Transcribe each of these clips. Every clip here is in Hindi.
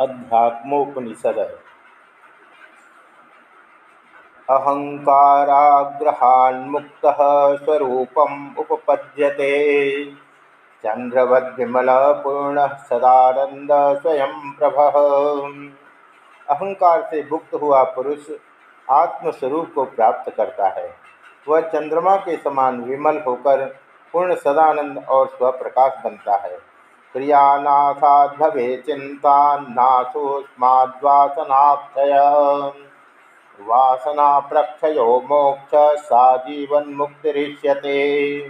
अध्यात्मोपनिषद। अहंकाराग्रहान्मुक्त स्वरूपम उपपद्यते। पूर्ण सदानंद स्वयं प्रभ। अहंकार से मुक्त हुआ पुरुष आत्मस्वरूप को प्राप्त करता है। वह चंद्रमा के समान विमल होकर पूर्ण सदानंद और स्वप्रकाश बनता है। क्रियानाथाद भवे चिंता नाशोस्माद्वासनाक्षय वासना प्रक्षयो मोक्ष सा जीवन मुक्तिरिष्यते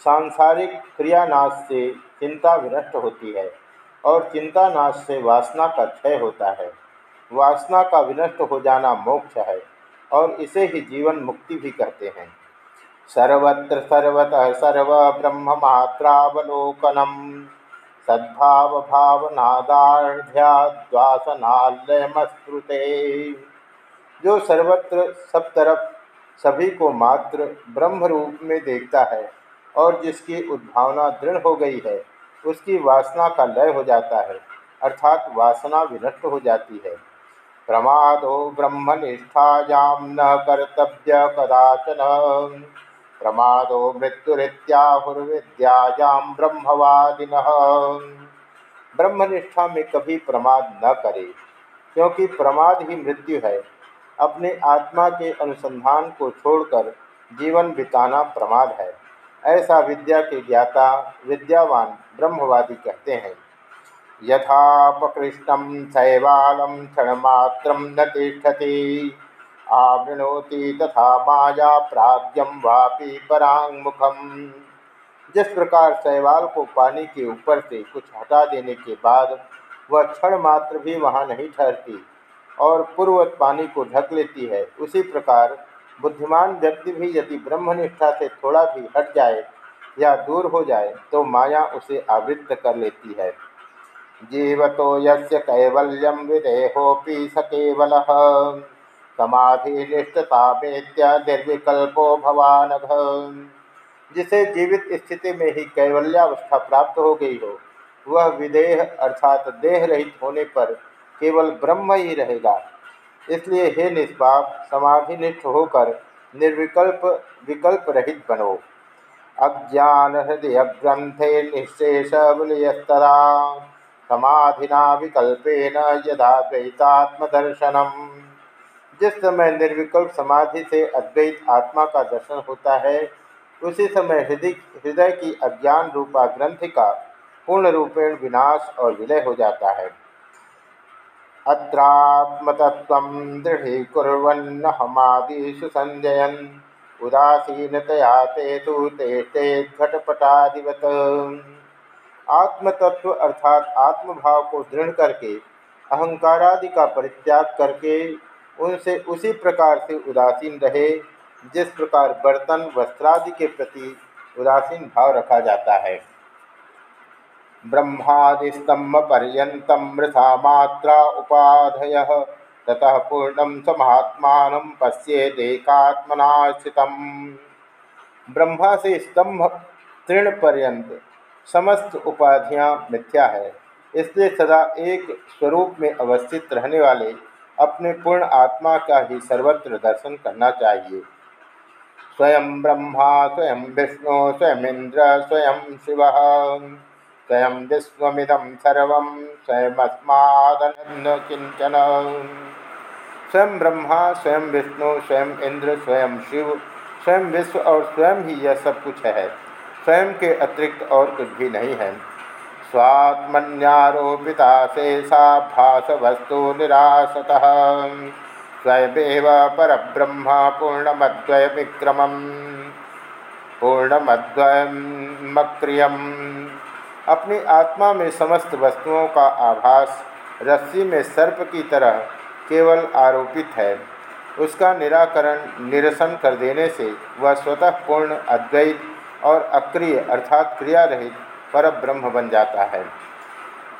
सांसारिक क्रियानाश से चिंता विनष्ट होती है और चिंता नाश से वासना का क्षय होता है। वासना का विनष्ट हो जाना मोक्ष है और इसे ही जीवन मुक्ति भी कहते हैं। सर्वत्र सर्वतः सर्व ब्रह्म मात्रावलोकनम सद्भाव भावनादाढ़्याद्वासनालयमस्कृते जो सर्वत्र सब तरफ़ सभी को मात्र ब्रह्म रूप में देखता है और जिसकी उद्भावना दृढ़ हो गई है, उसकी वासना का लय हो जाता है, अर्थात वासना विनष्ट हो जाती है। प्रमादो ब्रह्मनिष्ठायां न कर्तव्य कदाचन। प्रमादो मृत्युरीत्याहुर्विद्यायां ब्रह्मवादिन। ब्रह्मनिष्ठा में कभी प्रमाद न करे, क्योंकि प्रमाद ही मृत्यु है। अपने आत्मा के अनुसंधान को छोड़कर जीवन बिताना प्रमाद है। ऐसा विद्या के ज्ञाता, विद्यावान ब्रह्मवादी कहते हैं। यथापकृष्टम शैवालम क्षणमात्र न तिष्ठति। आवृणोति तथा माया प्राग्यम वापी परांगमुखम जिस प्रकार शैवाल को पानी के ऊपर से कुछ हटा देने के बाद वह क्षण मात्र भी वहाँ नहीं ठहरती और पूर्वत पानी को ढक लेती है, उसी प्रकार बुद्धिमान व्यक्ति भी यदि ब्रह्मनिष्ठा से थोड़ा भी हट जाए या दूर हो जाए तो माया उसे आवृत्त कर लेती है। जीवतो यस्य कैवल्यम विदेहोपि स केवल। समाधिनिष्ठता वेत्य निर्विकल्पो भवानघ। जिसे जीवित स्थिति में ही कैवल्यावस्था प्राप्त हो गई हो, वह विदेह अर्थात देह रहित होने पर केवल ब्रह्म ही रहेगा। इसलिए हे निष्पाप, समाधिनिष्ठ होकर निर्विकल्प विकल्प रहित बनो। अज्ञान हृदय ग्रंथे निशेष विलयस्तरा समाधिना विकल्पेन यदा द्वैतात्मदर्शनम। जिस समय निर्विकल्प समाधि से अद्वैत आत्मा का दर्शन होता है, उसी समय हृदय हृदय की अज्ञान रूपा ग्रंथि का पूर्ण रूपेण विनाश और विलय हो जाता है। अत्रात्मतत्व दृढ़ीकुर्वन्न हमादिषु संजयन, उदासीनतया ते तो ते घटपटादिवत आत्म तत्व अर्थात आत्मभाव को दृढ़ करके, अहंकारादि का परित्याग करके उनसे उसी प्रकार से उदासीन रहे, जिस प्रकार बर्तन, वस्त्रादि के प्रति उदासीन भाव रखा जाता है। ब्रह्मादिस्तंभ पर्यतम मृथा मात्रा उपाधय, ततः पूर्णम स महात्मा पश्येदेकात्मना स्थित ब्रह्मा से स्तंभ तृण पर्यंत समस्त उपाधियाँ मिथ्या है, इसलिए सदा एक स्वरूप में अवस्थित रहने वाले अपने पूर्ण आत्मा का ही सर्वत्र दर्शन करना चाहिए। स्वयं ब्रह्मा, स्वयं विष्णु, स्वयं इंद्र, स्वयं शिव। स्वयं विश्वमिदम सर्व स्वयंस्मादन किंचन स्वयं ब्रह्मा, स्वयं विष्णु, स्वयं इंद्र, स्वयं शिव, स्वयं विश्व और स्वयं ही यह सब कुछ है। स्वयं के अतिरिक्त और कुछ भी नहीं है। स्वात्मन्यारोपिता शेषा भास वस्तु निराशतः स्वयमेव पर ब्रह्म पूर्णमद्वय विक्रम पूर्णमद्वयमक्रियम। अपनी आत्मा में समस्त वस्तुओं का आभास रस्सी में सर्प की तरह केवल आरोपित है। उसका निराकरण निरसन कर देने से वह स्वतः पूर्ण अद्वैत और अक्रिय अर्थात क्रिया रहित पर ब्रह्म बन जाता है।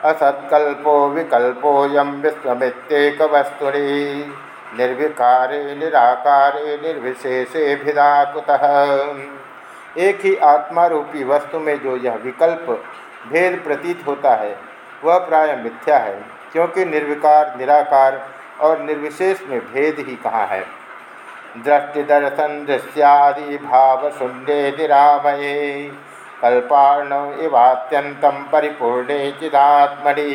असत्कल्पो विकल्पोयम विश्वमित्येक वस्तुनि निर्विकारे, निराकारे, निर्विशेषे भिदाकुतः एक ही आत्मा रूपी वस्तु में जो यह विकल्प भेद प्रतीत होता है, वह प्राय मिथ्या है, क्योंकि निर्विकार, निराकार और निर्विशेष में भेद ही कहाँ है। दृष्टिदर्शन दृश्यादि भाव शून्य निरामये। कल्पाण इवात्यंतम परिपूर्णे चिदात्मनि।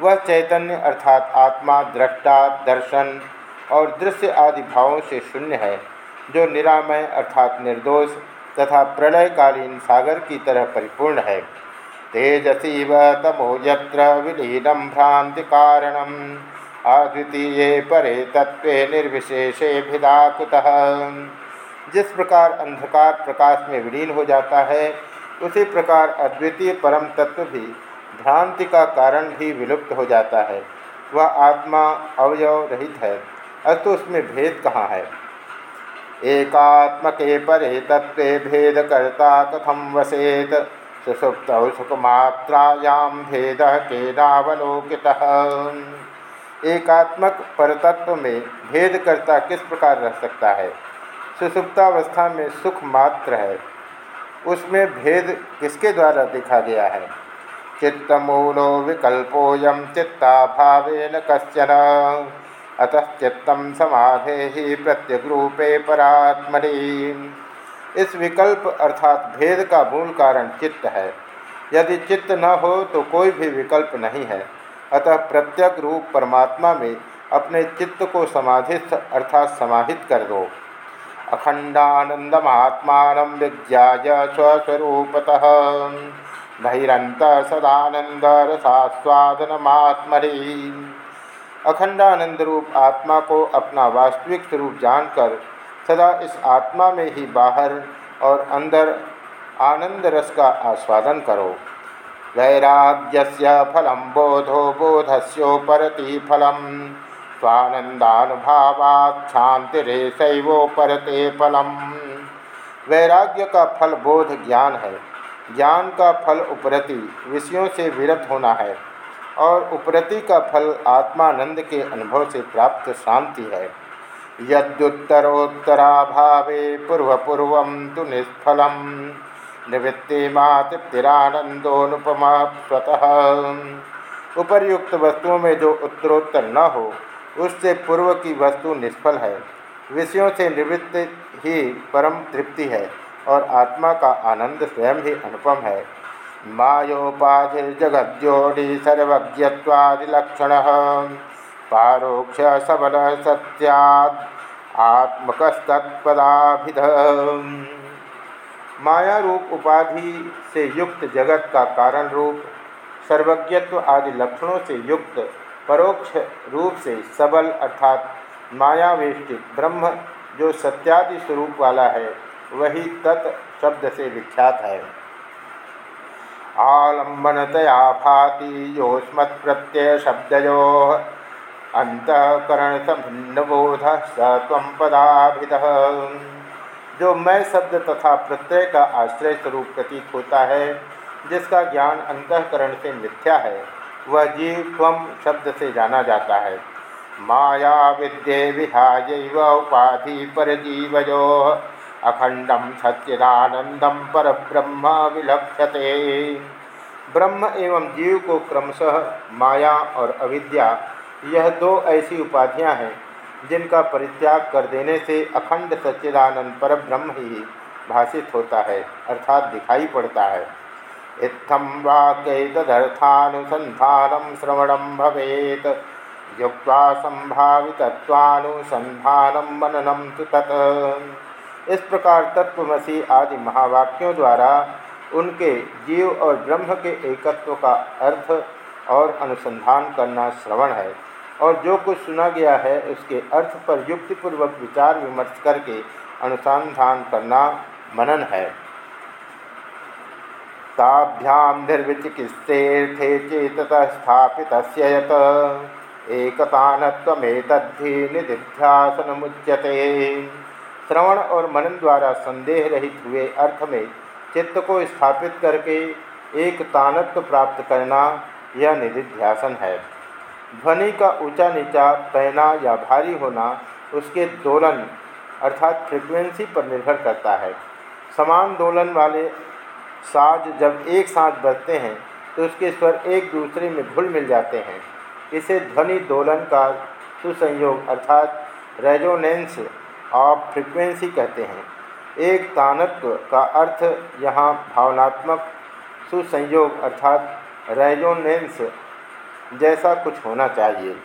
वह चैतन्य अर्थात आत्मा दृष्टा दर्शन और दृश्य आदि भावों से शून्य है, जो निरामय अर्थात निर्दोष तथा प्रलयकालीन सागर की तरह परिपूर्ण है। तेजसी व तमो यत्र विलीनम भ्रांति कारणम अद्वितीय परे तत्व निर्विशेषे भिदाकुतः। जिस प्रकार अंधकार प्रकाश में विलीन हो जाता है, उसी प्रकार अद्वितीय परम तत्व भी भ्रांति का कारण भी विलुप्त हो जाता है। वह आत्मा अवयव रहित है अतु उसमें भेद कहाँ है? एकात्मके परे तत्व भेद करता कथम वसेत? सुसुप्त सुखमात्रायां भेद केनावलोकित एकात्मक परतत्व में भेद करता किस प्रकार रह सकता है? सुसुप्तावस्था में सुख मात्र है। उसमें भेद किसके द्वारा देखा गया है? चित्तमूलो विकल्पोयम चित्ता भावेन कश्चन। अतः चित्तम समाधे ही प्रत्यग्रूपे परात्मनि। इस विकल्प अर्थात भेद का मूल कारण चित्त है। यदि चित्त न हो तो कोई भी विकल्प नहीं है। अतः प्रत्यक रूप परमात्मा में अपने चित्त को समाधिस्थ अर्थात समाहित कर दो। अखंडानंदमात्मा विज्ञाय स्वस्वरूपतः। बहिंत सदानंद रसास्वादनमात्मरी अखंडानंद रूप आत्मा को अपना वास्तविक स्वरूप जानकर सदा इस आत्मा में ही बाहर और अंदर आनंद रस का आस्वादन करो। वैराग्य फलम बोधो बोधस्योपरति फलम। स्वानंदानुभावात् शांतिरेशैवोपरते फलम। वैराग्य का फल बोध ज्ञान है। ज्ञान का फल उपरति विषयों से विरत होना है और उपरति का फल आत्मानंद के अनुभव से प्राप्त शांति है। यद्युत्तरोत्तराभावे पूर्वपूर्व तो निष्फल निवृत्तिमा तृप्तिरानंदोनुपमा स्वतः उपर्युक्त वस्तुओं में जो उत्तरोत्तर न हो उससे पूर्व की वस्तु निष्फल है। विषयों से निवृत्त ही परम तृप्ति है और आत्मा का आनंद स्वयं ही अनुपम है। मायोपाधिर्जगद्योनि सर्वज्ञत्वादिलक्षण पारोक्ष सबल सत्याद आत्मकस्तत्पदाभिध। माया रूप उपाधि से युक्त जगत का कारण रूप, सर्वज्ञत्व आदि लक्षणों से युक्त परोक्ष रूप से सबल अर्थात मायावेष्टित ब्रह्म जो सत्यादि स्वरूप वाला है, वही तत् शब्द से विख्यात है। आलम्बनतया भाति योस्मत् प्रत्यय शब्दयो अंतकरण सभिन्नबोध स पदाभिद जो मैं शब्द तथा प्रत्यय का आश्रय स्वरूप प्रतीत होता है, जिसका ज्ञान अंतकरण से मिथ्या है वह जीव त्वम शब्द से जाना जाता है। माया विद्ये विहाय उपाधि पर जीवजो अखंडम सच्चिदानंदम पर ब्रह्म विलक्षते। ब्रह्म एवं जीव को क्रमशः माया और अविद्या, यह दो ऐसी उपाधियाँ हैं, जिनका परित्याग कर देने से अखंड सच्चिदानंद पर ब्रह्म ही भाषित होता है, अर्थात दिखाई पड़ता है। इत्थम वाक्यदर्थानुसंधान श्रवण भवेत। युक्ता संभावितत्वानुसंधान मननम तो तत्। इस प्रकार तत्वमसी आदि महावाक्यों द्वारा उनके जीव और ब्रह्म के एकत्व का अर्थ और अनुसंधान करना श्रवण है और जो कुछ सुना गया है उसके अर्थ पर युक्तिपूर्वक विचार विमर्श करके अनुसंधान करना मनन है। ताभ्याम निर्विचिकित्सेथे चेत स्थापित यत। एकतानत्वेतद्धि निधिध्यासन मुच्यते श्रवण और मनन द्वारा संदेह रहित हुए अर्थ में चित्त को स्थापित करके एक तानत्व प्राप्त करना यह निधिध्यासन है। ध्वनि का ऊँचा नीचा पहना या भारी होना उसके दोलन अर्थात फ्रिक्वेंसी पर निर्भर करता है। समान दोलन वाले साज जब एक साथ बजते हैं तो उसके स्वर एक दूसरे में घुल मिल जाते हैं। इसे ध्वनि दोलन का सुसंयोग अर्थात रेजोनेंस ऑफ़ फ्रिक्वेंसी कहते हैं। एक तानत्व का अर्थ यहाँ भावनात्मक सुसंयोग अर्थात रेजोनेंस जैसा कुछ होना चाहिए।